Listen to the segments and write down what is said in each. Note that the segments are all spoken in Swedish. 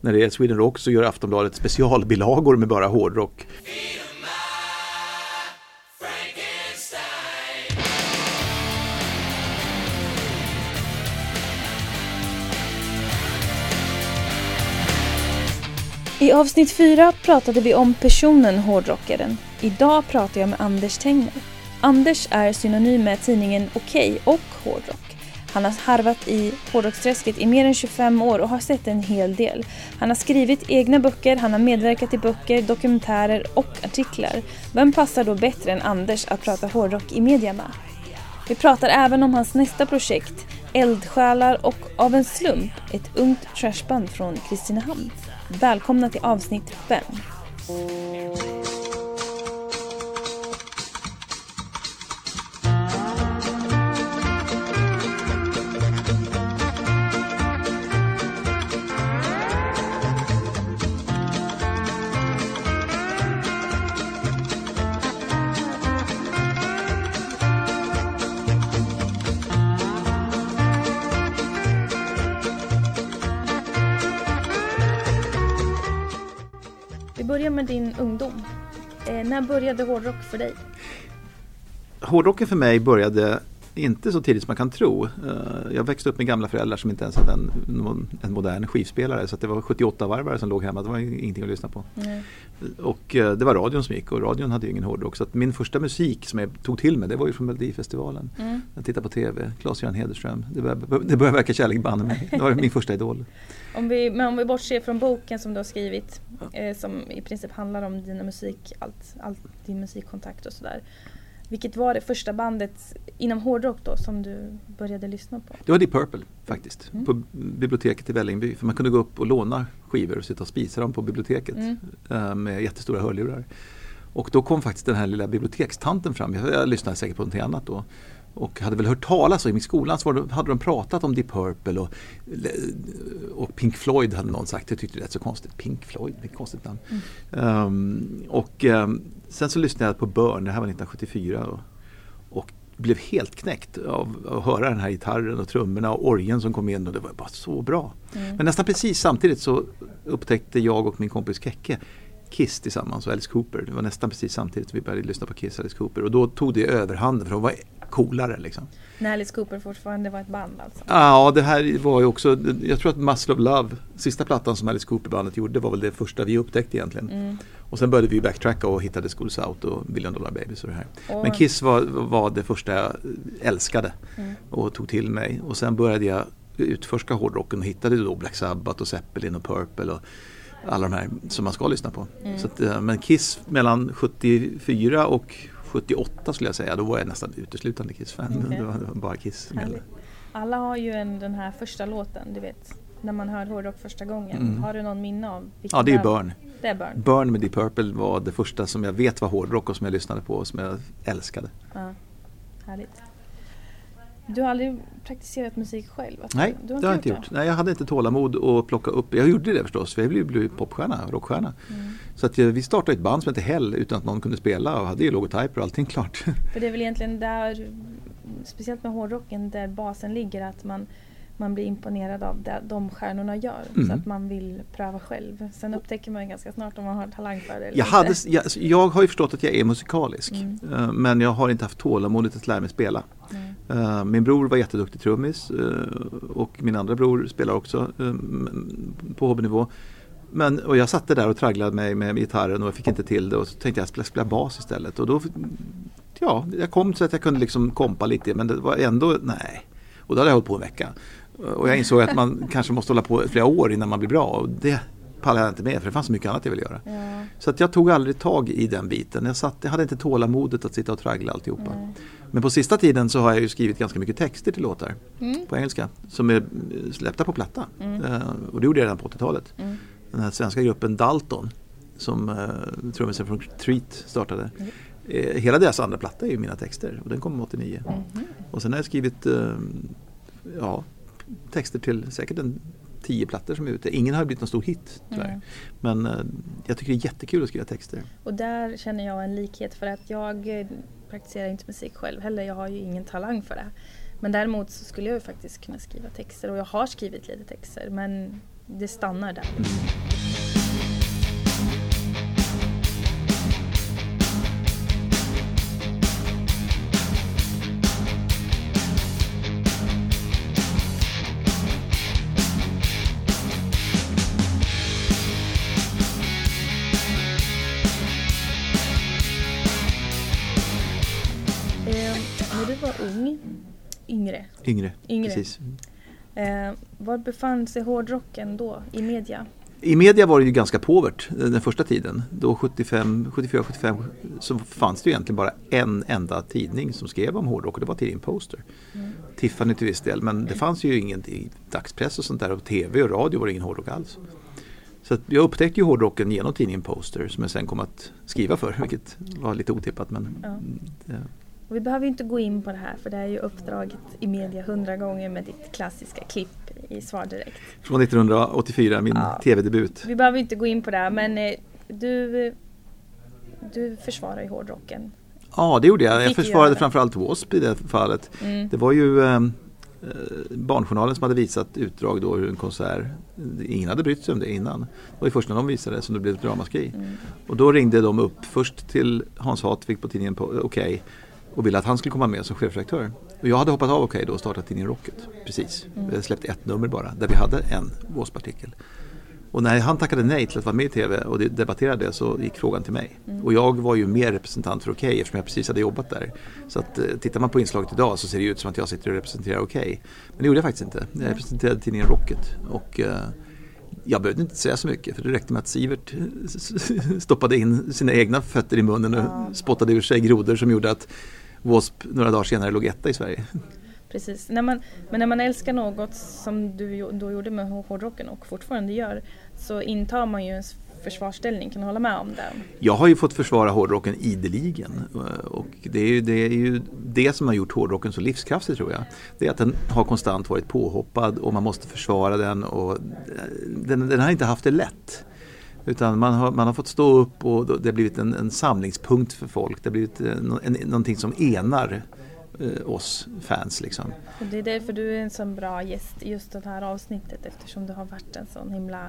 när det är Sweden Rock så gör Aftonbladet specialbilagor med bara hårdrock. I avsnitt 4 pratade vi om personen hårdrockaren. Idag pratar jag med Anders Tengner. Anders är synonym med tidningen Okej och hårdrock. Han har harvat i hårdrocksträsket i mer än 25 år och har sett en hel del. Han har skrivit egna böcker, han har medverkat i böcker, dokumentärer och artiklar. Vem passar då bättre än Anders att prata hårdrock i media med? Vi pratar även om hans nästa projekt, Eldsjälar och Av en slump, ett ungt trashband från Kristinehamn. Välkomna till avsnitt 5. Börjar med din ungdom. Eh, när började hårdrock för dig? Hårdrocken för mig började inte så tidigt som man kan tro. Eh, Jag växte upp med gamla föräldrar som inte ens hade en, en modern skivspelare så det var 78-varvare som låg hemma. Det var ingenting att lyssna på. Nej. Och eh, det var radion som gick och radion hade ju ingen hårdrock. Så min första musik som jag tog till mig det var ju från Melodifestivalen. Mm. Jag tittade på TV, Claes-Göran Hederström. Det började, det började verka kärlek banne mig. Det var min första idol. Om vi, men om vi bortser från boken som du har skrivit eh, som i princip handlar om dina musik, allt, allt din musikkontakt och sådär. Vilket var det första bandet inom hårdrock då som du började lyssna på? Det var Deep Purple faktiskt. Mm. På biblioteket i Vällingby. För man kunde gå upp och låna skivor och sitta och spisa dem på biblioteket. Mm. eh, Med jättestora hörlurar. Och då kom faktiskt den här lilla bibliotekstanten fram. Jag, jag lyssnade säkert på någonting annat då. Och hade väl hört talas om, i skolan så det, hade de pratat om Deep Purple och, och Pink Floyd hade någon sagt. Jag tyckte det lät så konstigt. Pink Floyd, det är konstigt namn. Ehm, och ehm, sen så lyssnade jag på Burn, det här var 1974. Och, och blev helt knäckt av att höra den här gitarren och trummorna och orgeln som kom in och det var bara så bra. Mm. Men nästan precis samtidigt så upptäckte jag och min kompis Kekke Kiss tillsammans och Alice Cooper. Det var nästan precis samtidigt som vi började lyssna på Kiss och Alice Cooper och då tog det överhanden för de var coolare liksom. När Alice Cooper fortfarande var ett band alltså? Ja, det här var ju också, jag tror att Muscle of Love, sista plattan som Alice Cooper-bandet gjorde var väl det första vi upptäckte egentligen. Mm. Och sen började vi backtracka och hittade Schools Out och Billion Dollar Babies och det här. Och- Men Kiss var, var det första jag älskade Mm. och tog till mig. Och sen började jag utforska hårdrocken och hittade då Black Sabbath och Zeppelin och Purple och alla de här som man ska lyssna på. Mm. Så att, eh, men Kiss mellan 74 och 78 skulle jag säga, då var jag nästan uteslutande Kiss-fan. Okej. Det, var, det var bara Kiss. Alla har ju en, den här första låten, du vet. När man hör hårdrock första gången. Mm. Har du någon minne av? Ja, det är? Burn. Det är Burn. Burn med Deep Purple var det första som jag vet var hårdrock och som jag lyssnade på och som jag älskade. Ja. Härligt. Du har aldrig praktiserat musik själv? Nej, du det har jag inte gjort. Nej, jag hade inte tålamod att plocka upp. Jag gjorde det förstås, för jag ju bli popstjärna, rockstjärna. Mm. Så att vi startade ett band som hette Hell utan att någon kunde spela och hade ju logotyper och allting klart. För det är väl egentligen där, speciellt med hårdrocken, där basen ligger att man, man blir imponerad av det de stjärnorna gör. Så Mm. att man vill pröva själv. Sen upptäcker man ganska snart om man har talang för det eller Jag, inte. hade, jag, jag har ju förstått att jag är musikalisk. Mm. eh, Men jag har inte haft tålamodet att lära mig spela. Mm. Min bror var jätteduktig trummis eh, och min andra bror spelar också på hobbynivå. Men, och jag satte där och tragglade mig med gitarren och jag fick inte till det och så tänkte jag spela, spela bas istället. Och då, ja, jag kom så att jag kunde liksom kompa lite men det var ändå, nej. Och då hade jag hållit på en vecka. Och jag insåg att man kanske måste hålla på flera år innan man blir bra. Och det pallade jag inte med för det fanns så mycket annat jag ville göra. Ja. Så att jag tog aldrig tag i den biten. Jag, satt, jag hade inte tålamodet att sitta och traggla alltihopa. Nej. Men på sista tiden så har jag ju skrivit ganska mycket texter till låtar Mm. på engelska som är släppta på platta. Mm. Eh, och det gjorde jag redan på 80-talet. Mm. Den här svenska gruppen Dalton som eh, trummisen från Treat startade. Mm. Eh, hela deras andra platta är ju mina texter och den kom 89. Mhm. Och sen har jag skrivit eh, ja, texter till säkert en tio plattor som är ute. Ingen har blivit någon stor hit tyvärr. Mm. Men eh, jag tycker det är jättekul att skriva texter. Och där känner jag en likhet för att jag eh, praktiserar inte musik själv heller. Jag har ju ingen talang för det. Men däremot så skulle jag ju faktiskt kunna skriva texter och jag har skrivit lite texter men det stannar där. Mm. Yngre, Yngre, Yngre. precis. eh, var befann sig hårdrocken då i media? I media var det ju ganska påvert eh, den första tiden. Då 75, 74, 75 så fanns det ju egentligen bara en enda tidning som skrev om hårdrock och det var tidningen Poster. Mm. Tiffany till viss del men det fanns ju ingen i dagspress och sånt där och tv och radio var det ingen hårdrock alls. Så jag upptäckte ju hårdrocken genom tidningen Poster som jag sen kom att skriva för vilket var lite otippat men Ja. Och vi behöver ju inte gå in på det här för det är ju uppdraget i media hundra gånger med ditt klassiska klipp i Svar direkt. från 1984, min Ja. tv-debut. Vi behöver inte gå in på det här men eh, du, du försvarar ju hårdrocken. Ja det gjorde jag. Jag försvarade framförallt W.A.S.P. i det fallet. Mm. Det var ju eh, eh, Barnjournalen som hade visat utdrag då ur en konsert. Ingen hade brytt sig om det innan. Det var ju först när de visade det som det blev ett ramaskri. Mm. Och då ringde de upp först till Hans Hatvik på tidningen på Okej och ville att han skulle komma med som chefredaktör. Och jag hade hoppat av Okej då och startat tidningen Rocket. Precis. Vi hade släppt ett nummer bara där vi hade en W.A.S.P-artikel. Och när han tackade nej till att vara med i TV och debatterade det så gick frågan till mig. Och jag var ju mer representant för Okej eftersom jag precis hade jobbat där. Så att eh, tittar man på inslaget idag så ser det ut som att jag sitter och representerar Okej. Men det gjorde jag faktiskt inte. Jag representerade tidningen Rocket. Och eh, jag behövde inte säga så mycket för det räckte med att Sivert stoppade in sina egna fötter i munnen och Ja. spottade ur sig grodor som gjorde att W.A.S.P. några dagar senare låg etta i Sverige. Precis. När man, men när man älskar något som du då gjorde med hårdrocken och fortfarande gör så intar man ju en försvarsställning. Kan du hålla med om det? Jag har ju fått försvara hårdrocken ideligen eh, och det är, ju, det är ju det som har gjort hårdrocken så livskraftig tror jag. Det är att den har konstant varit påhoppad och man måste försvara den och eh, den, den har inte haft det lätt. Utan man har, man har fått stå upp och det har blivit en, en samlingspunkt för folk. Det har blivit eh, nå- en, någonting som enar eh, oss fans liksom. Och det är därför du är en sån bra gäst i just det här avsnittet eftersom du har varit en sån himla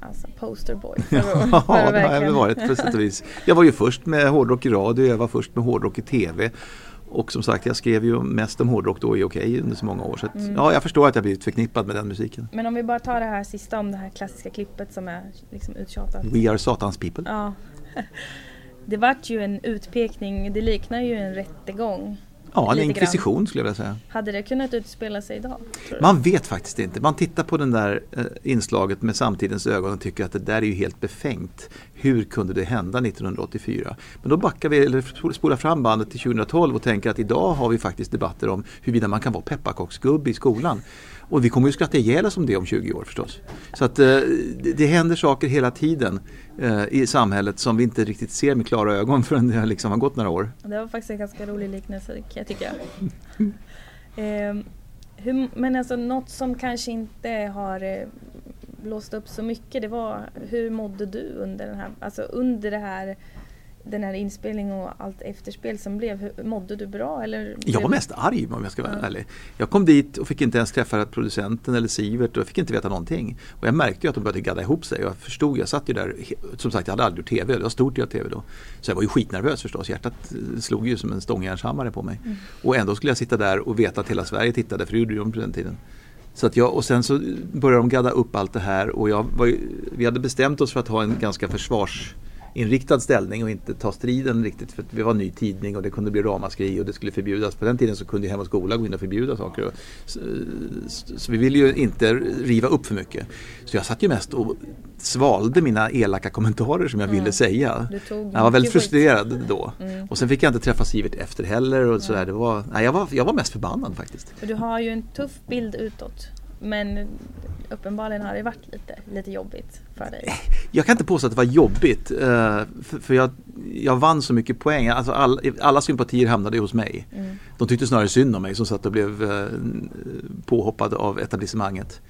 alltså posterboy. För, för Ja, att det har jag väl varit på sätt och vis. Jag var ju först med hårdrock i radio, jag var först med hårdrock i TV. Och som sagt, jag skrev ju mest om hårdrock då i Okej under så många år. Så att, Mm. ja, jag förstår att jag blivit förknippad med den musiken. Men om vi bara tar det här sista om det här klassiska klippet som är liksom uttjatat. We are Satans people. Ja. Det vart ju en utpekning, det liknar ju en rättegång. Ja, en inkvisition skulle jag vilja säga. Hade det kunnat utspela sig idag? Man vet faktiskt inte. Man tittar på den där eh, inslaget med samtidens ögon och tycker att det där är ju helt befängt. Hur kunde det hända 1984? Men då backar vi, eller spolar fram bandet till 2012 och tänker att idag har vi faktiskt debatter om huruvida man kan vara pepparkaksgubbe i skolan. Och vi kommer ju skratta ihjäl oss om det om 20 år förstås. Så att eh, det, det händer saker hela tiden eh, i samhället som vi inte riktigt ser med klara ögon förrän det liksom har gått några år. Det var faktiskt en ganska rolig liknelse kan jag tycka. Ehm, hur, men alltså något som kanske inte har eh, blåst upp så mycket det var hur mådde du under den här, alltså under det här den här inspelningen och allt efterspel som blev, hur, mådde du bra eller? Jag var mest arg om jag ska vara Ja. ärlig. Jag kom dit och fick inte ens träffa producenten eller Sivert och jag fick inte veta någonting. Och jag märkte ju att de började gadda ihop sig. Jag förstod, jag satt ju där, som sagt jag hade aldrig gjort TV, det var stort att göra TV då. Så jag var ju skitnervös förstås, hjärtat eh, slog ju som en stångjärnshammare på mig. Mm. Och ändå skulle jag sitta där och veta att hela Sverige tittade, för det gjorde de på den tiden. Så att jag, och sen så började de gadda upp allt det här och jag var vi hade bestämt oss för att ha en ganska försvarsinriktad ställning och inte ta striden riktigt för vi var en ny tidning och det kunde bli ramaskri och det skulle förbjudas. På den tiden så kunde Hem och Skola gå in och förbjuda saker. Så, så, vi ville ju inte riva upp för mycket. Så jag satt ju mest och svalde mina elaka kommentarer som jag Mm. ville säga. Jag var väldigt skit. frustrerad då. Mm. Och sen fick jag inte träffa Sivert efter heller och sådär. Det var, nej, jag, var, jag var mest förbannad faktiskt. Du har ju en tuff bild utåt. Men uppenbarligen har det varit lite, lite jobbigt för dig. Jag kan inte påstå att det var jobbigt. eh, För, jag, jag vann så mycket poäng. Alltså all, alla sympatier hamnade hos mig. Mm. De tyckte snarare synd om mig som satt och blev eh, påhoppad av etablissemanget.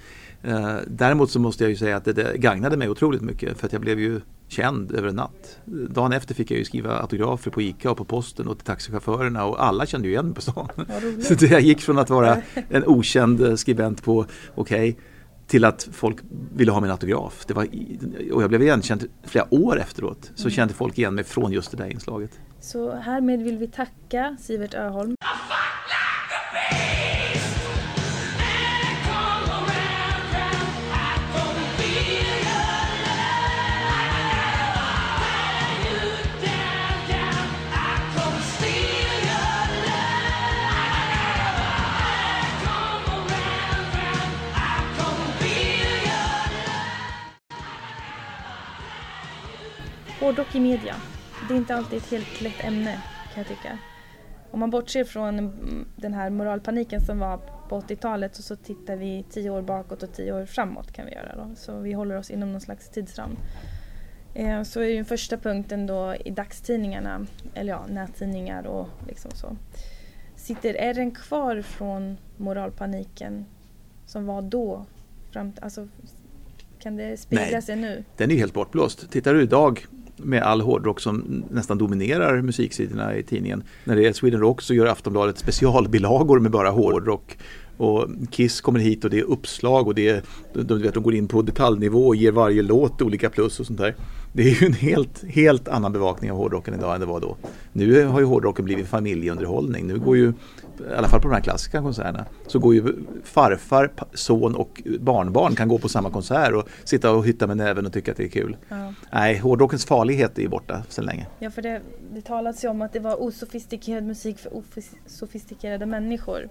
Eh, Däremot så måste jag ju säga att det, det gagnade mig otroligt mycket för att jag blev ju känd över en natt. Dagen efter fick jag ju skriva autografer på ICA och på posten och till taxichaufförerna och alla kände ju igen mig på stan. Så det- jag gick från att vara en okänd skribent på Okej till att folk ville ha min autograf. Det var, och jag blev igenkänd flera år efteråt. Så mm. kände folk igen mig från just det där inslaget. Så härmed vill vi tacka Sivert Öholm. Hårdrock i media. Det är inte alltid ett helt lätt ämne kan jag tycka. Om man bortser från den här moralpaniken som var på 80-talet och så tittar vi tio år bakåt och tio år framåt kan vi göra då. Så vi håller oss inom någon slags tidsram. Eh, så är den första punkten då i dagstidningarna, eller ja, nättidningar och liksom så. Sitter ärren kvar från moralpaniken som var då? Fram, alltså, kan det spegla sig nu? Den är helt bortblåst. Tittar du idag med all hårdrock som nästan dominerar musiksidorna i tidningen. När det är Sweden Rock så gör Aftonbladet specialbilagor med bara hårdrock. Och Kiss kommer hit och det är uppslag och det är, de, vet, de går in på detaljnivå och ger varje låt olika plus och sånt där. Det är ju en helt, helt annan bevakning av hårdrocken idag än det var då. Nu har ju hårdrocken blivit familjeunderhållning. Nu går ju i alla fall på de här klassiska konserterna, så går ju farfar, son och barnbarn kan gå på samma konsert och sitta och hytta med näven och tycka att det är kul. Ja. Nej, hårdrockens farlighet är ju borta sedan länge. Ja, för det, det talats ju om att det var osofistikerad musik för osofistikerade människor.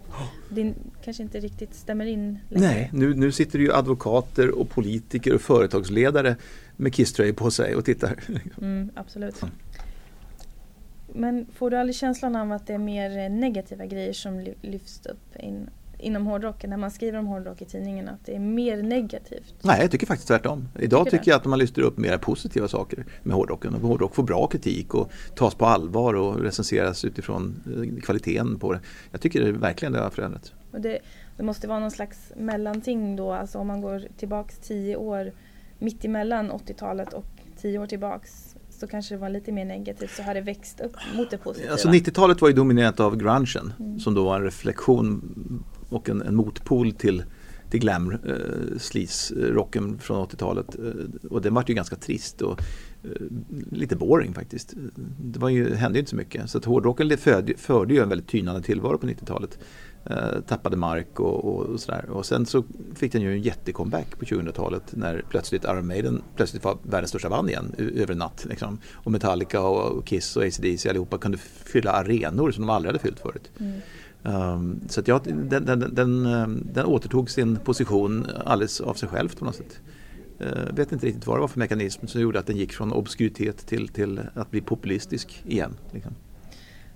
Det kanske inte riktigt stämmer in längre. Nej, nu, nu sitter det ju advokater och politiker och företagsledare med kisströjor på sig och tittar. Mm, absolut. Men får du aldrig känslan av att det är mer negativa grejer som lyfts upp in, inom hårdrocken när man skriver om hårdrock i tidningen? Att det är mer negativt? Nej, jag tycker faktiskt tvärtom. Idag tycker, tycker jag att man lyfter upp mer positiva saker med hårdrocken. Hårdrock får bra kritik och tas på allvar och recenseras utifrån eh, kvaliteten på det. Jag tycker det verkligen det har förändrats. Det, det måste vara någon slags mellanting då, alltså om man går tillbaks tio år mitt emellan 80-talet och tio år tillbaks så kanske det var lite mer negativt så har det växt upp mot det positiva. Alltså 90-talet var ju dominerat av grungen mm. som då var en reflektion och en, en motpol till, till glam eh, sleaze-rocken från 80-talet. Eh, och den var ju ganska trist och eh, lite boring faktiskt. Det var ju, hände ju inte så mycket. Så att hårdrocken förde, förde ju en väldigt tynande tillvaro på 90-talet eh, tappade mark och, och, och, sådär. Och sen så fick den ju en jättecomeback på 2000-talet när plötsligt Iron Maiden plötsligt var världens största band igen över en natt. Liksom. Och Metallica och Kiss och ACDC allihopa kunde fylla arenor som de aldrig hade fyllt förut. Mm. Um, så att ja, den, den, den, ehm, den, återtog sin position alldeles av sig själv på något sätt. Uh, vet inte riktigt vad det var för mekanism som gjorde att den gick från obskuritet till, till att bli populistisk igen. Liksom.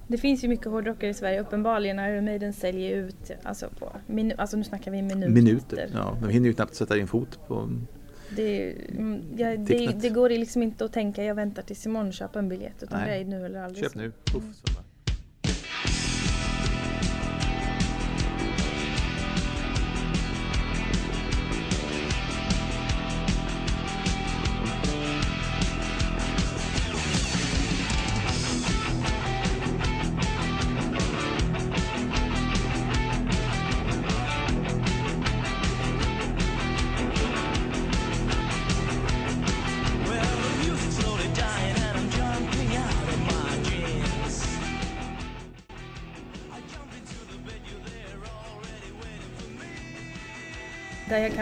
Det finns ju mycket hårdrockare i Sverige uppenbarligen. Iron Maiden säljer ut, alltså, på minu, alltså nu snackar vi minuter. Minuter, ja. De hinner ju knappt sätta in fot på det, mm, ja, det, det, går liksom inte att tänka jag väntar tills imorgon köpa en biljett utan Nej. det är nu eller aldrig. Köp nu, Puff,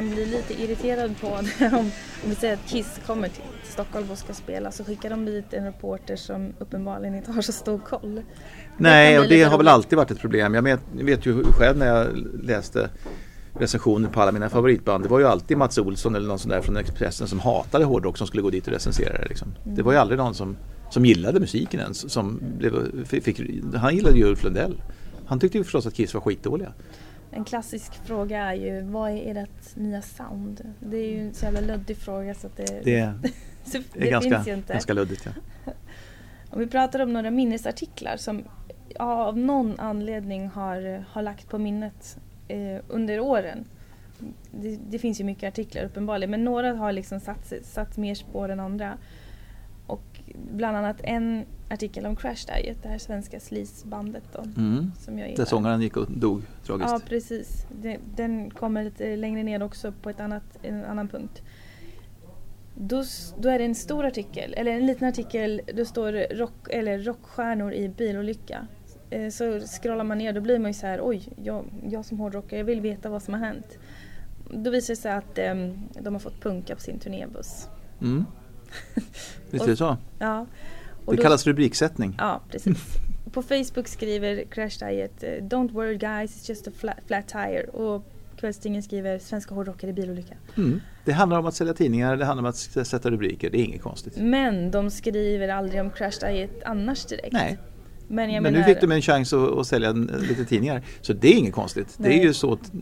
kan bli lite irriterad på om, om vi säger att Kiss kommer till Stockholm och ska spela så skickar de dit en reporter som uppenbarligen inte har så stor koll. Nej, och det har väl alltid varit ett problem. Jag vet, vet ju själv när jag läste recensioner på alla mina favoritband. Det var ju alltid Mats Olsson eller någon sån där från Expressen som hatade hårdrock som skulle gå dit och recensera det. Liksom. Mm. Det var ju aldrig någon som, som gillade musiken ens. Som blev, fick, han gillade ju Ulf Lundell. Han tyckte ju förstås att Kiss var skitdåliga. En klassisk fråga är ju, vad är ert nya sound? Det är ju en så jävla luddig fråga så att det, det, det, det är ganska, finns ju inte. ganska luddigt. Ja. Om vi pratar om några minnesartiklar som ja, av någon anledning har, har lagt på minnet eh, under åren. Det, det, finns ju mycket artiklar uppenbarligen men några har liksom satt, satt mer spår än andra. Bland annat en artikel om Crash Diet, det här svenska sleazebandet då. Mm. Som jag Där sångaren gick och dog tragiskt. Ja precis. Den kommer lite längre ner också på ett annat, en annan punkt. Då, då är det en stor artikel, eller en liten artikel, då står rock, eller rockstjärnor i bilolycka. Eh, Så scrollar man ner då blir man ju så här, oj, jag, jag som hårdrockare, jag vill veta vad som har hänt. Då visar det sig att em, de har fått punka på sin turnébuss. Mm. Visst är det så? Ja. Och Det då- kallas rubriksättning. Ja, precis. På Facebook skriver Crash Diet eh, Don't worry guys, it's just a flat, flat tire. Och kvällstidningen skriver Svenska hårdrockare i bilolycka. Mm. Det handlar om att sälja tidningar, det handlar om att sätta rubriker. Det är inget konstigt. Men de skriver aldrig om Crash Diet annars direkt. Nej, Men men menar, nu fick de en chans att, att sälja en, lite tidningar. Så det är inget konstigt. Det är Nej. ju så att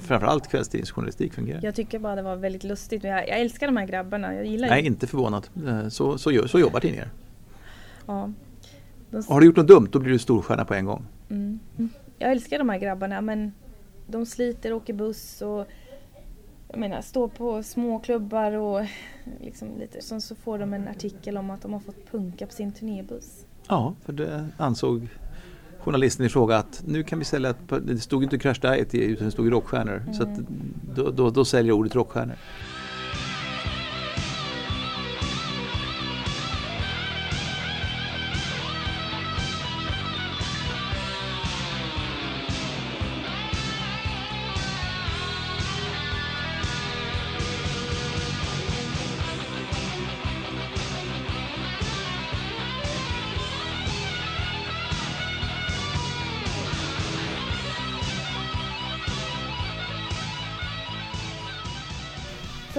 framförallt kvällstidningsjournalistik fungerar. jag tycker bara det var väldigt lustigt. Jag, jag älskar de här grabbarna, jag gillar Nej, ju- inte förvånad. Eh, Så, så, så jobbar tidningar. Ja. De, Har du gjort något dumt, då blir du storstjärna på en gång. mm. Jag älskar de här grabbarna men de sliter, åker buss och jag menar, står på småklubbar och liksom lite. Sen så får de en artikel om att de har fått punka på sin turnébuss. Ja, för det ansåg journalisten i fråga att nu kan vi sälja, ett det stod inte Crash Diet i, utan det stod ju rockstjärnor. Så att då, då, då säljer ordet rockstjärnor.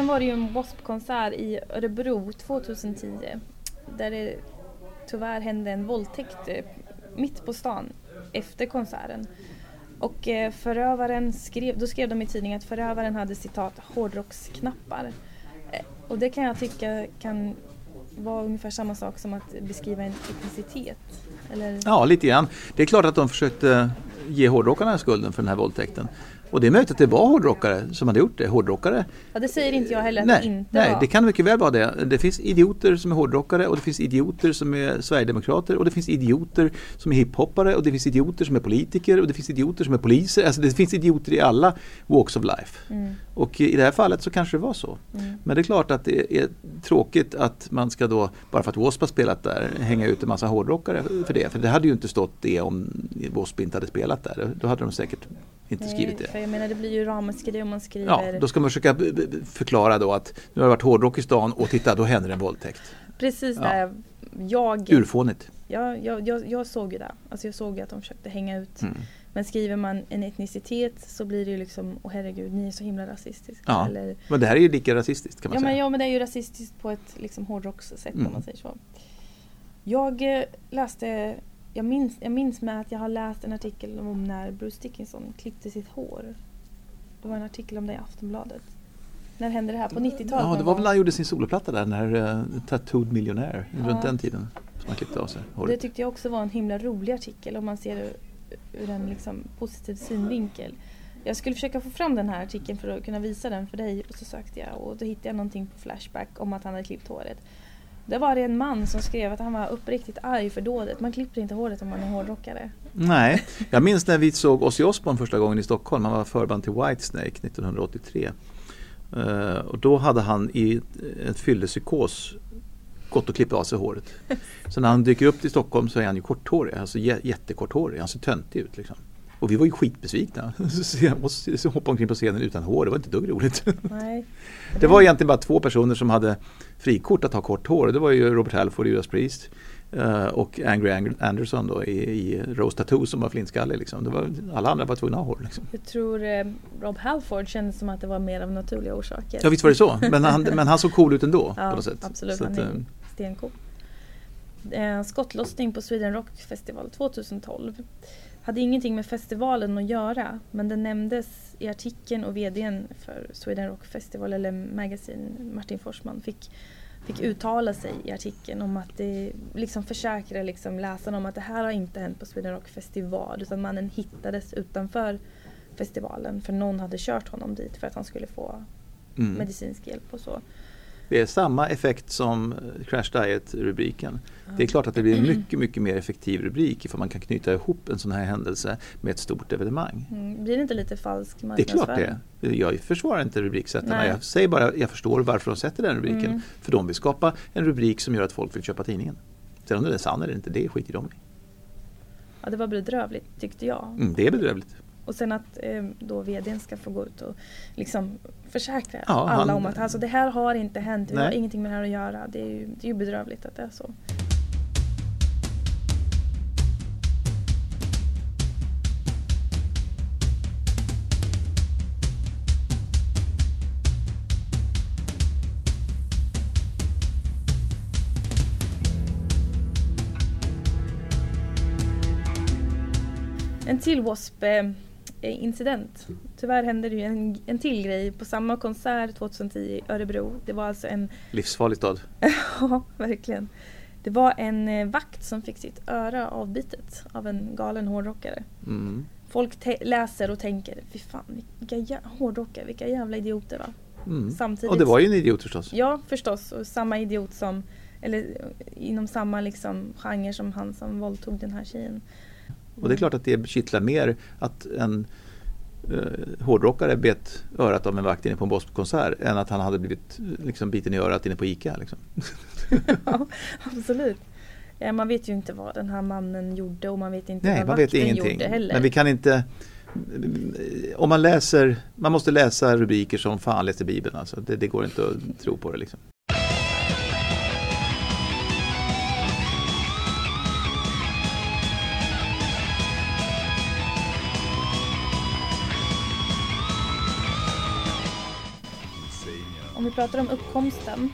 Sen var det ju en W.A.S.P-konsert i Örebro 2010 där det tyvärr hände en våldtäkt eh, mitt på stan efter konserten. Och eh, förövaren skrev, då skrev de i tidningen att förövaren hade citat hårdrocksknappar. Eh, och det kan jag tycka kan vara ungefär samma sak som att beskriva en etnicitet. Eller, Ja, lite grann. Det är klart att de försökte ge hårdrockarna skulden för den här våldtäkten. Och det är möjligt att det var hårdrockare som hade gjort det. Hårdrockare ja, det säger inte jag heller att det Nej, inte nej var. det kan mycket väl vara det. Det finns idioter som är hårdrockare och det finns idioter som är sverigedemokrater och det finns idioter som är hiphoppare och det finns idioter som är politiker och det finns idioter som är poliser. Alltså det finns idioter i alla walks of life. Mm, Och i det här fallet så kanske det var så. mm. Men det är klart att det är tråkigt att man ska då, bara för att W.A.S.P. har spelat där, hänga ut en massa hårdrockare för det. För det hade ju inte stått det om W.A.S.P. inte hade spelat där. Då hade de säkert inte skrivit Nej, det. För jag menar det blir ju ramaskri om man skriver Ja, då ska man försöka förklara då att nu har det varit hårdrock i stan och titta då händer en våldtäkt. Precis Ja. där jag, Urfånigt. jag, jag, jag, jag såg ju det. Alltså jag såg ju att de försökte hänga ut. Mm. Men skriver man en etnicitet så blir det ju liksom, åh herregud, ni är så himla rasistiska. Ja, Eller, Men det här är ju lika rasistiskt kan man ja, men, säga. ja men det är ju rasistiskt på ett liksom hårdrockssätt Mm. om man säger så. Jag eh, läste, jag minns, jag minns med att jag har läst en artikel om när Bruce Dickinson klippte sitt hår. Det var en artikel om det i Aftonbladet. När hände det här? På 90-talet? Ja, det var väl när han gjorde sin soloplatta där, när uh, Tattooed Millionaire, Ja. runt den tiden. Som han klippte av sig Det håret. tyckte jag också var en himla rolig artikel om man ser det ur en liksom positiv synvinkel. Jag skulle försöka få fram den här artikeln för att kunna visa den för dig och så sökte jag och då hittade jag någonting på Flashback om att han hade klippt håret. Där var det en man som skrev att han var uppriktigt arg för dådet. Man klipper inte håret om man är hårdrockare. Nej, jag minns när vi såg Ozzy Osbourne första gången i Stockholm. Han var förband till Whitesnake 1983. Eh, och då hade han i ett fyllepsykos gått och klippt av sig håret. Så när han dyker upp till Stockholm så är han ju korthårig, alltså jä- jättekorthårig. Han ser töntig ut liksom. Och vi var ju skitbesvikna. Så hoppa omkring på scenen utan hår, det var inte dugg roligt. Nej. Det var egentligen bara två personer som hade frikort att ha kort hår. Det var ju Robert Halford i Judas Priest eh, och Angry Ang- Anderson då i, i Rose Tattoo som var flintskallig. Liksom. Det var, alla andra var tvungna att ha hår. Liksom. Jag tror eh, Rob Halford kändes som att det var mer av naturliga orsaker. Ja visst var det så, men han, men han såg cool ut ändå. Ja, på något sätt. absolut. Så Han att, är eh, stencool. Eh, skottlossning på Sweden Rock Festival 2012. Hade ingenting med festivalen att göra men det nämndes i artikeln och vdn för Sweden Rock Festival eller Magazine, Martin Forsman, fick, fick uttala sig i artikeln om att det liksom försäkra liksom läsarna om att det här har inte hänt på Sweden Rock Festival utan mannen hittades utanför festivalen för någon hade kört honom dit för att han skulle få mm. medicinsk hjälp och så. Det är samma effekt som Crash Diet-rubriken. Det är klart att det blir en mycket, mycket mer effektiv rubrik ifall man kan knyta ihop en sån här händelse med ett stort evenemang. Mm. Blir det inte lite falsk Det är klart det. Jag försvarar inte rubriksättarna. Nej. Jag säger bara jag förstår varför de sätter den rubriken. Mm. För de vill skapa en rubrik som gör att folk vill köpa tidningen. Sen om den är sann eller inte, det skiter de i. Ja, det var bedrövligt tyckte jag. Mm, det är bedrövligt. Och sen att eh, då vdn ska få gå ut och liksom försäkra ja, alla han, om att alltså, det här har inte hänt, vi har ingenting med det här att göra. Det är, ju, det är ju bedrövligt att det är så. En till W.A.S.P-incident. Tyvärr hände det ju en, en till grej på samma konsert 2010 i Örebro. Det var alltså en... Livsfarlig stad. ja, verkligen. Det var en eh, vakt som fick sitt öra avbitet av en galen hårdrockare. Mm. Folk läser och tänker, fy fan vilka hårdrockare, vilka jävla idioter va. Mm. Samtidigt, och det var ju en idiot förstås. Ja förstås, och samma idiot som, eller inom samma liksom genre som han som våldtog den här tjejen. Och det är klart att det kittlar mer att en eh, hårdrockare bet örat av en vakt inne på en Boss-konsert än att han hade blivit liksom, biten i örat inne på ICA. Liksom. ja, absolut. Ja, man vet ju inte vad den här mannen gjorde och man vet inte Nej, vad man vakten gjorde heller. Men vi kan inte om man läser, man måste läsa rubriker som fan läser Bibeln alltså. Det, det går inte att tro på det liksom. Pratar om uppkomsten.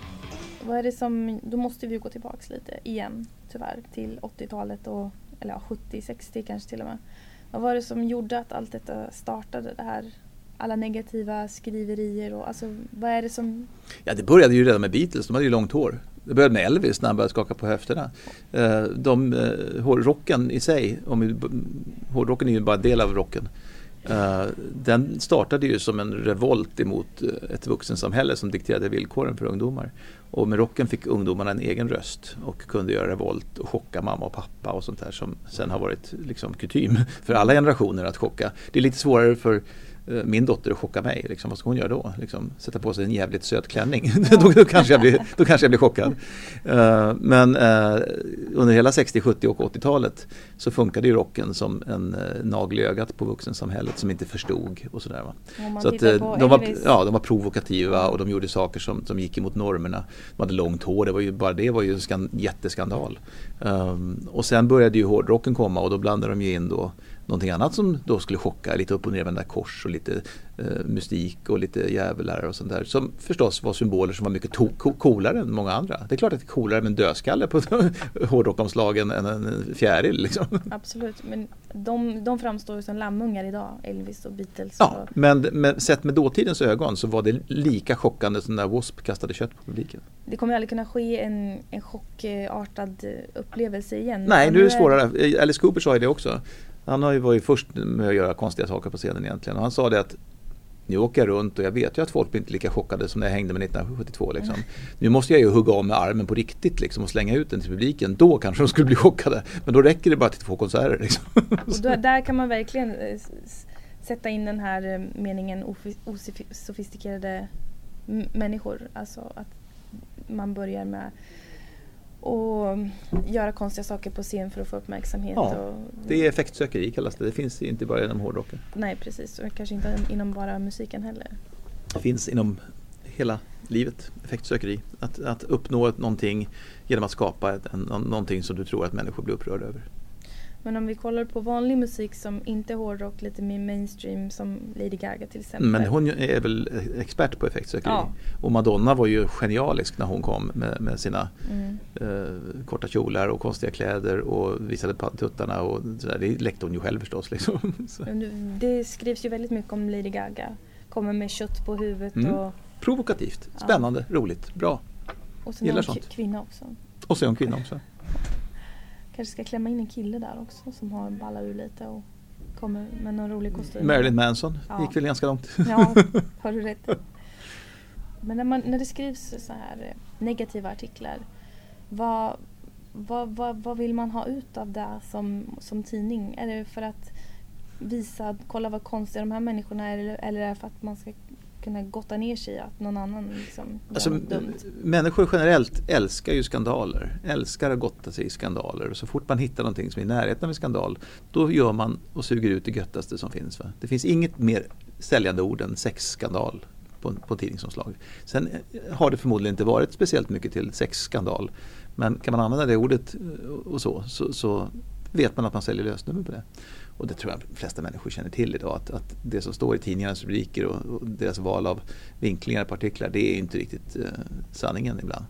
Vad är det som, då måste vi gå tillbaks lite igen tyvärr till 80-talet och eller ja, 70, 60 kanske till och med. Vad var det som gjorde att allt detta startade? Det här, alla negativa skriverier och alltså vad är det som... Ja det började ju redan med Beatles, de hade ju långt hår. Det började med Elvis när han började skaka på höfterna. Eh, de, eh, i sig, om, hårdrocken är ju bara en del av rocken. Uh, den startade ju som en revolt emot eh, ett vuxensamhälle som dikterade villkoren för ungdomar. Och med rocken fick ungdomarna en egen röst och kunde göra revolt och chocka mamma och pappa och sånt där som sen har varit liksom kutym för alla generationer att chocka. Det är lite svårare för min dotter och chocka mig. Liksom, vad ska hon göra då? Liksom, sätta på sig en jävligt söt klänning. Då, då, kanske jag blir, då kanske jag blir chockad. Uh, men uh, under hela 60, 70 och 80-talet så funkade ju rocken som en uh, nagel i ögat på vuxensamhället som inte förstod och sådär. Va? Så att, de, var, ja, de var provokativa och de gjorde saker som, som gick emot normerna. De hade långt hår, det var ju, bara det var ju en skan, jätteskandal. Um, och sen började ju hårdrocken komma och då blandade de ju in då någonting annat som då skulle chocka, lite upp och nervända kors och lite eh, mystik och lite djävlar och sånt där. Som förstås var symboler som var mycket coolare än många andra. Det är klart att det är coolare med en dödskalle på hårdrockomslagen än en fjäril. Liksom. Absolut, men de, de framstår ju som lammungar idag, Elvis och Beatles. Ja, och... men, men sett med dåtidens ögon så var det lika chockande som när W.A.S.P kastade kött på publiken. Det kommer aldrig kunna ske en, en chockartad upplevelse igen. Nej, nu är det svårare. Alice Cooper sa ju det också. Han har ju varit först med att göra konstiga saker på scenen egentligen. Och han sa det att nu åker jag runt och jag vet ju att folk blir inte lika chockade som när jag hängde med 1972. Liksom. Mm. Nu måste jag ju hugga av med armen på riktigt liksom, och slänga ut den till publiken. Då kanske de skulle bli chockade. Men då räcker det bara till två konserter. Liksom. Och då, där kan man verkligen eh, sätta in den här eh, meningen osofistikerade människor. Alltså att man börjar med och göra konstiga saker på scen för att få uppmärksamhet. Ja, och, det är effektsökeri kallas det. Det finns inte bara inom hårdrocken. Nej precis och kanske inte inom bara musiken heller. Det finns inom hela livet, effektsökeri. Att, att uppnå någonting genom att skapa ett, någonting som du tror att människor blir upprörda över. Men om vi kollar på vanlig musik som inte är hårdrock, lite mer mainstream som Lady Gaga till exempel. Men hon är väl expert på effektsökeri. Ja. Och Madonna var ju genialisk när hon kom med, med sina mm. eh, korta kjolar och konstiga kläder och visade tuttarna och sådär. Det läckte hon ju själv förstås. Liksom. Det skrivs ju väldigt mycket om Lady Gaga. Kommer med kött på huvudet mm. och Provokativt, spännande, ja. roligt, bra. Och sen Gillar är hon sånt. kvinna också. Och så är hon kvinna också. Kanske ska klämma in en kille där också som har ballat ur lite och kommer med någon rolig kostym. Marilyn Manson ja. gick väl ganska långt. Ja, har du rätt Men när, man, när det skrivs så här eh, negativa artiklar, vad, vad, vad, vad vill man ha ut av det som, som tidning? Är det för att visa, kolla vad konstiga de här människorna är eller, eller är det för att man ska kunna gotta ner sig i att någon annan liksom Alltså, något dumt? människor generellt älskar ju skandaler, älskar att gotta sig i skandaler. Och så fort man hittar någonting som är i närheten av en skandal, då gör man och suger ut det göttaste som finns. Va? Det finns inget mer säljande ord än sexskandal på, på tidningsomslag. Sen eh, har det förmodligen inte varit speciellt mycket till sexskandal. Men kan man använda det ordet eh, och så, så, så vet man att man säljer lösnummer på det. Och det tror jag de flesta människor känner till idag. Att, att det som står i tidningarnas rubriker och, och deras val av vinklingar på artiklar, det är inte riktigt eh, sanningen ibland.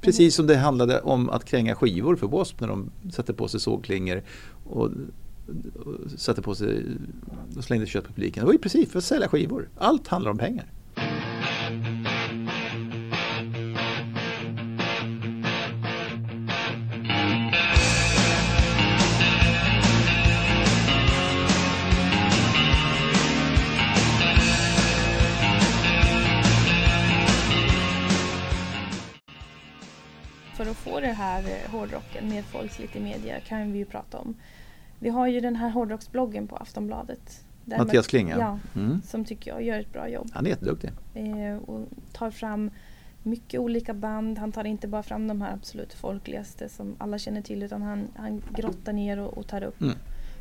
Precis som det handlade om att kränga skivor för W.A.S.P. när de satte på sig sågklingor och, och satte på sig och slängde kött på publiken. Det var ju precis för att sälja skivor. Allt handlar om pengar. Här eh, hårdrocken mer folkligt i media kan vi ju prata om. Vi har ju den här hårdrocksbloggen på Aftonbladet. Där Mattias Kling, ja. Mm. Som tycker jag gör ett bra jobb. Han är jätteduktig. Eh, och tar fram mycket olika band. Han tar inte bara fram de här absolut folkligaste som alla känner till utan han, han grottar ner och, och tar upp Mm.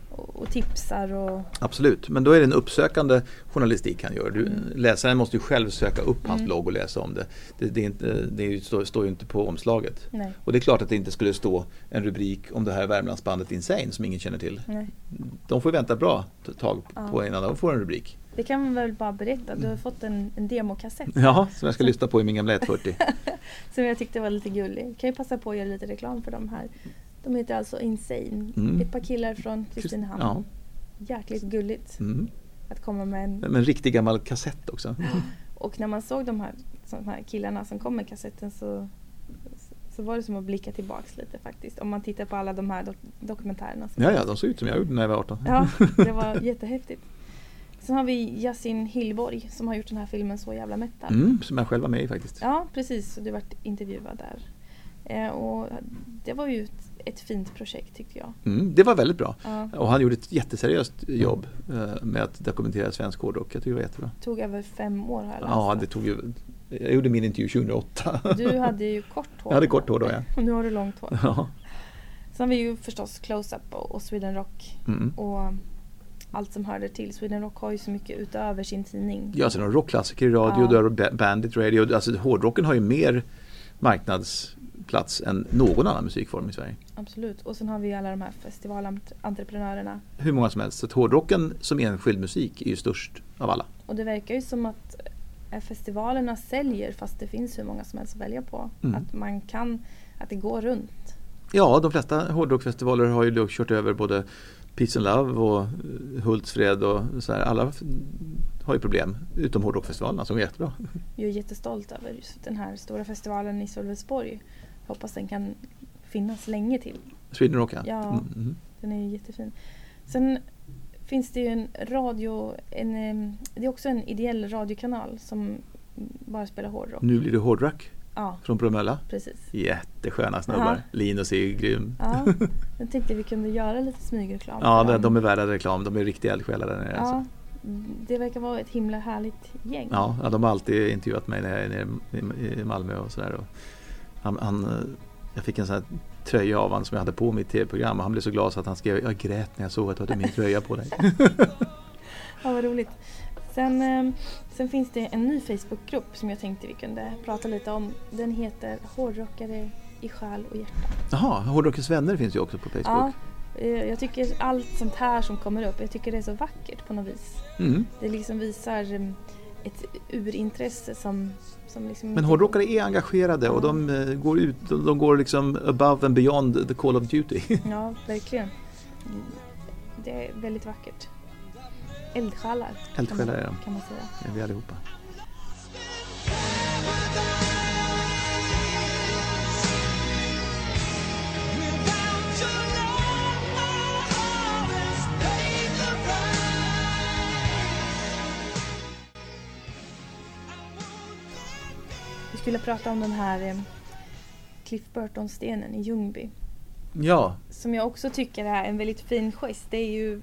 Och, tipsar och Absolut, men då är det en uppsökande journalistik han gör. Du, Mm. Läsaren måste ju själv söka upp hans Mm. blogg och läsa om det. Det, det, inte, det står, står ju inte på omslaget. nej, Och det är klart att det inte skulle stå en rubrik om det här Värmlandsbandet Insane som ingen känner till. nej. De får vänta bra ett tag Ja. på innan de får en rubrik. Det kan man väl bara berätta. Du har fått en, en demokassett Ja, som jag ska lyssna på i min gamla 140. som jag tyckte var lite gullig. Kan ju passa på att göra lite reklam för de här. De heter alltså Insane. Mm. Ett par killar från Kristinehamn. Ja. Jäkligt gulligt Mm. att komma med en... Men en riktig gammal kassett också. Och när man såg de här, de här killarna som kom med kassetten så, så var det som att blicka tillbaks lite faktiskt. Om man tittar på alla de här dok- dokumentärerna. Ja, ja, de såg ut som jag gjorde när jag var 18. Ja, det var jättehäftigt. Sen har vi Yasin Hillborg som har gjort den här filmen Så jävla mättad. Mm, som jag själv var med i faktiskt. Ja, precis. Du varit intervjuad där. Eh, och det var ju ett, ett fint projekt tyckte jag. Mm, det var väldigt bra. Ja, Och han gjorde ett jätteseriöst jobb eh, med att dokumentera svensk hårdrock. Jag tycker det var jättebra. tog över fem år har jag läst. Ja, det tog ju... Jag gjorde min intervju 2008. Du hade ju kort hår. Jag hade kort hår då, ja. Och nu har du långt hår. Ja. Sen har vi ju förstås Close-Up och, och Sweden Rock. Mm. Och allt som hörde till. Sweden Rock har ju så mycket utöver sin tidning. Ja, sen har du rockklassiker i radio, Ja. du har Ba- Bandit Radio. Alltså hårdrocken har ju mer marknadsplats än någon annan musikform i Sverige. Absolut. Och sen har vi alla de här festivalentreprenörerna. Hur många som helst. Så att hårdrocken som enskild musik är ju störst av alla. Och det verkar ju som att eh, festivalerna säljer fast det finns hur många som helst att välja på. Mm. Att man kan, att det går runt. Ja, de flesta hårdrocksfestivaler har ju då kört över både Peace and Love och eh, Hultsfred och så här. Alla har ju problem. Utom hårdrockfestivalerna som är jättebra. Jag är jättestolt över den här stora festivalen i Sölvesborg. Hoppas den kan finnas länge till. Sweden Rock ja. Ja. Mm, mm. Den är ju jättefin. Sen finns det ju en radio, en, det är också en ideell radiokanal som bara spelar hårdrock. Nu blir det hårdrock Ja, från Bromölla. precis. Jättesköna snubbar. Ja. Linus är ju grym. Ja, jag tänkte vi kunde göra lite smygreklam. Ja, de, de är värda reklam. De är riktiga eldsjälar där nere. Ja, Alltså. det verkar vara ett himla härligt gäng. Ja, de har alltid intervjuat mig när jag är nere i- i Malmö och sådär. och Han, han, eh, jag fick en sån här tröja av honom som jag hade på mitt tv-program och han blev så glad så att han skrev Jag grät när jag såg att du hade min tröja på dig. Ja, vad roligt. Sen, em, sen finns det en ny Facebookgrupp som jag tänkte vi kunde prata lite om. Den heter Hårdrockare i själ och hjärta. Jaha, Hårdrockens vänner finns ju också på Facebook. Ja, eh, jag tycker allt sånt här som kommer upp, jag tycker det är så vackert på något vis. Mm. Det liksom visar em, ett urintresse som, som liksom Men hårdrockare är engagerade och de eh, går ut, de, de går liksom above and beyond the call of duty. Ja, verkligen. Det är väldigt vackert. Eldsjälar. kan Eldsjälar man- är de. Kan man säga. Det är vi allihopa. Price. Vi skulle prata om den här eh, Cliff Burton-stenen i Ljungby. Ja, Som jag också tycker är en väldigt fin gest. Det är ju,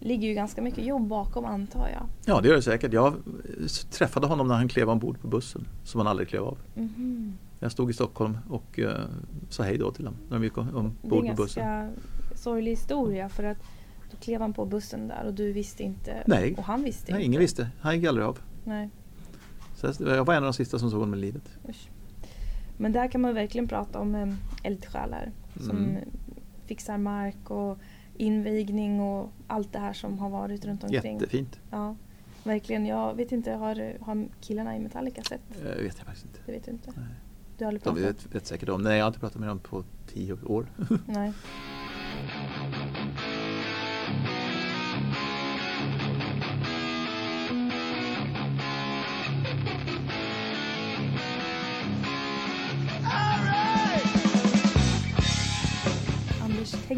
ligger ju ganska mycket jobb bakom antar jag. ja det gör det säkert. Jag träffade honom när han klev ombord på bussen som han aldrig klev av. Mhm. Jag stod i Stockholm och uh, sa hej då till dem när de gick Det är ombord en på ganska bussen. sorglig historia för att då klev han på bussen där och du visste inte. Nej. Och han visste Nej, inte. ingen visste. Han gick aldrig av. Nej. Så jag var en av de sista som såg honom i livet. Usch. Men där kan man verkligen prata om eh, eldsjälar som Mm. fixar mark och invigning och allt det här som har varit runt omkring. Jättefint. Ja, verkligen. Jag vet inte, har, har killarna i Metallica sett? Det vet jag faktiskt inte. Det vet du inte? Nej. Du har aldrig De pratat? vet, vet säkert om. Nej, jag har inte pratat med dem på tio år. Nej.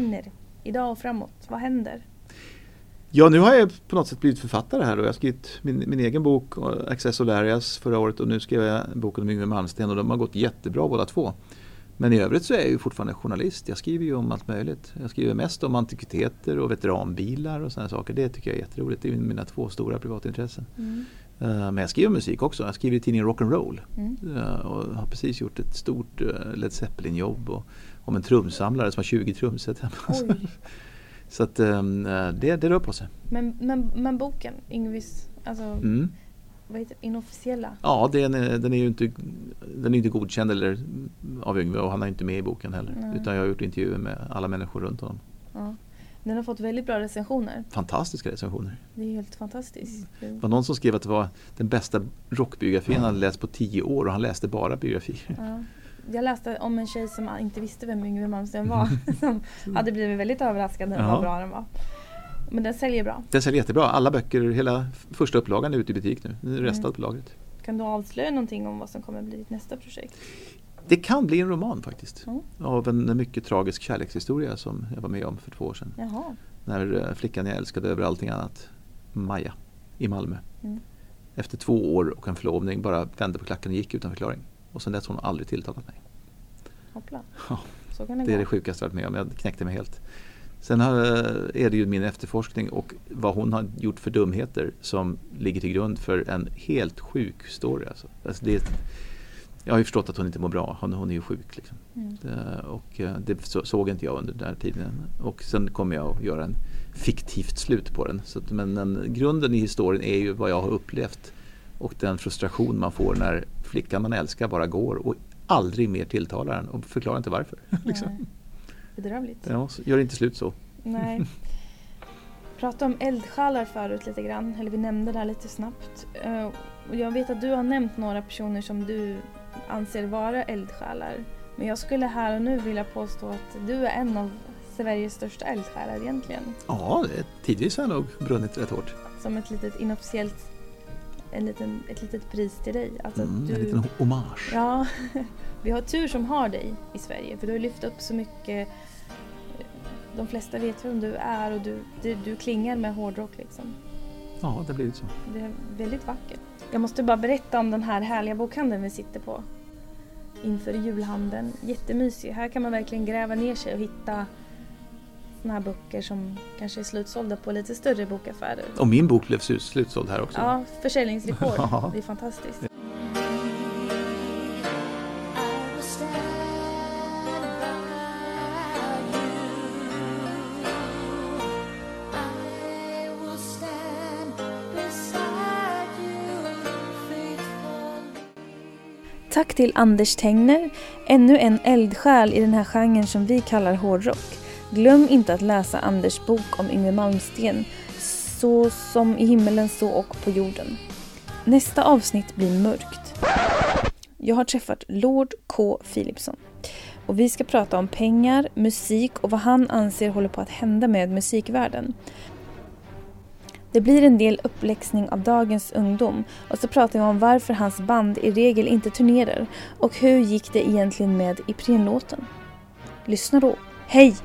Tegner, idag och framåt, vad händer? Ja, nu har jag på något sätt blivit författare här och jag har skrivit min, min egen bok eh, Access Solarias förra året och nu skrev jag boken om Yngwie Malmsteen och de har gått jättebra båda två. Men i övrigt så är jag ju fortfarande journalist. Jag skriver ju om allt möjligt. Jag skriver mest om antikviteter och veteranbilar och sådana saker. Det tycker jag är jätteroligt. Det är mina två stora privatintressen. Mm. Eh, Men jag skriver musik också. Jag skriver i tidningen Rock'n'Roll. Mm. Eh, Och har precis gjort ett stort Led Zeppelin-jobb och om en trumsamlare som har 20 trumset hemma. Så att eh, det, det rör på sig. Men, men, men boken, Yngvis, alltså Mm. vad heter det, inofficiella? Ja, den är, den är ju inte, den är inte godkänd eller av Yngve och han är inte med i boken heller. Nej. Utan jag har gjort intervjuer med alla människor runt honom. Ja. Den har fått väldigt bra recensioner. Fantastiska recensioner. Det är helt fantastiskt. Det var någon som skrev att det var den bästa rockbiografin han hade läst på tio år och han läste bara biografier. Ja. Jag läste om en tjej som inte visste vem Yngwie Malmsteen var. Som hade blivit väldigt överraskad när Ja. vad bra den var. Men den säljer bra. Den säljer jättebra. Alla böcker, hela första upplagan är ute i butik nu. Den är restad Mm. på lagret. Kan du avslöja någonting om vad som kommer bli ditt nästa projekt? Det kan bli en roman faktiskt. Mm. Av en mycket tragisk kärlekshistoria som jag var med om för två år sedan. Jaha. När eh, flickan jag älskade över allting annat, Maja, i Malmö. Mm. Efter två år och en förlovning bara vände på klacken och gick utan förklaring. Och sen dess har hon aldrig tilltalat mig. Hoppla. Ja, Så kan det, Det är gå. det sjukaste jag varit med om. Jag knäckte mig helt. Sen har, är det ju min efterforskning och vad hon har gjort för dumheter som ligger till grund för en helt sjuk story. Alltså. Alltså det, jag har ju förstått att hon inte mår bra. Hon, hon är ju sjuk. Liksom. Mm. Det, och eh, det så, såg inte jag under den här tiden. Och sen kommer jag att göra en fiktivt slut på den. Så att, men den, grunden i historien är ju vad jag har upplevt. Och den frustration man får när flickan man älskar bara går och aldrig mer tilltalar en och förklarar inte varför. liksom. Bedrövligt. Ja, gör inte slut så. Nej. Prata om eldsjälar förut lite grann, eller vi nämnde det här lite snabbt. Eh, och jag vet att du har nämnt några personer som du anser vara eldsjälar. Men jag skulle här och nu vilja påstå att du är en av Sveriges största eldsjälar egentligen. Ja, tidvis har jag nog brunnit rätt hårt. Som ett litet inofficiellt, en liten, ett litet pris till dig. Alltså Mm, du, En liten hommage. Ja, vi har tur som har dig i Sverige för du har lyft upp så mycket. De flesta vet vem du är och du, du, du klingar med hårdrock liksom. Ja, det blivit så. Det är väldigt vackert. Jag måste bara berätta om den här härliga bokhandeln vi sitter på. Inför julhandeln. Jättemysig. Här kan man verkligen gräva ner sig och hitta såna här böcker som kanske är slutsålda på lite större bokaffärer. Och min bok blev slut- slutsåld här också. Ja, försäljningsrekord. Det är fantastiskt. Tack till Anders Tengner, ännu en eldsjäl i den här genren som vi kallar hårdrock. Glöm inte att läsa Anders bok om Yngwie Malmsteen, Så som i himmelen så och på jorden. Nästa avsnitt blir mörkt. Jag har träffat Lord K Philipsson och vi ska prata om pengar, musik och vad han anser håller på att hända med musikvärlden. Det blir en del uppläxning av dagens ungdom och så pratar jag om varför hans band i regel inte turnerar och hur gick det egentligen med Ipren-låten. Lyssna då. Hej!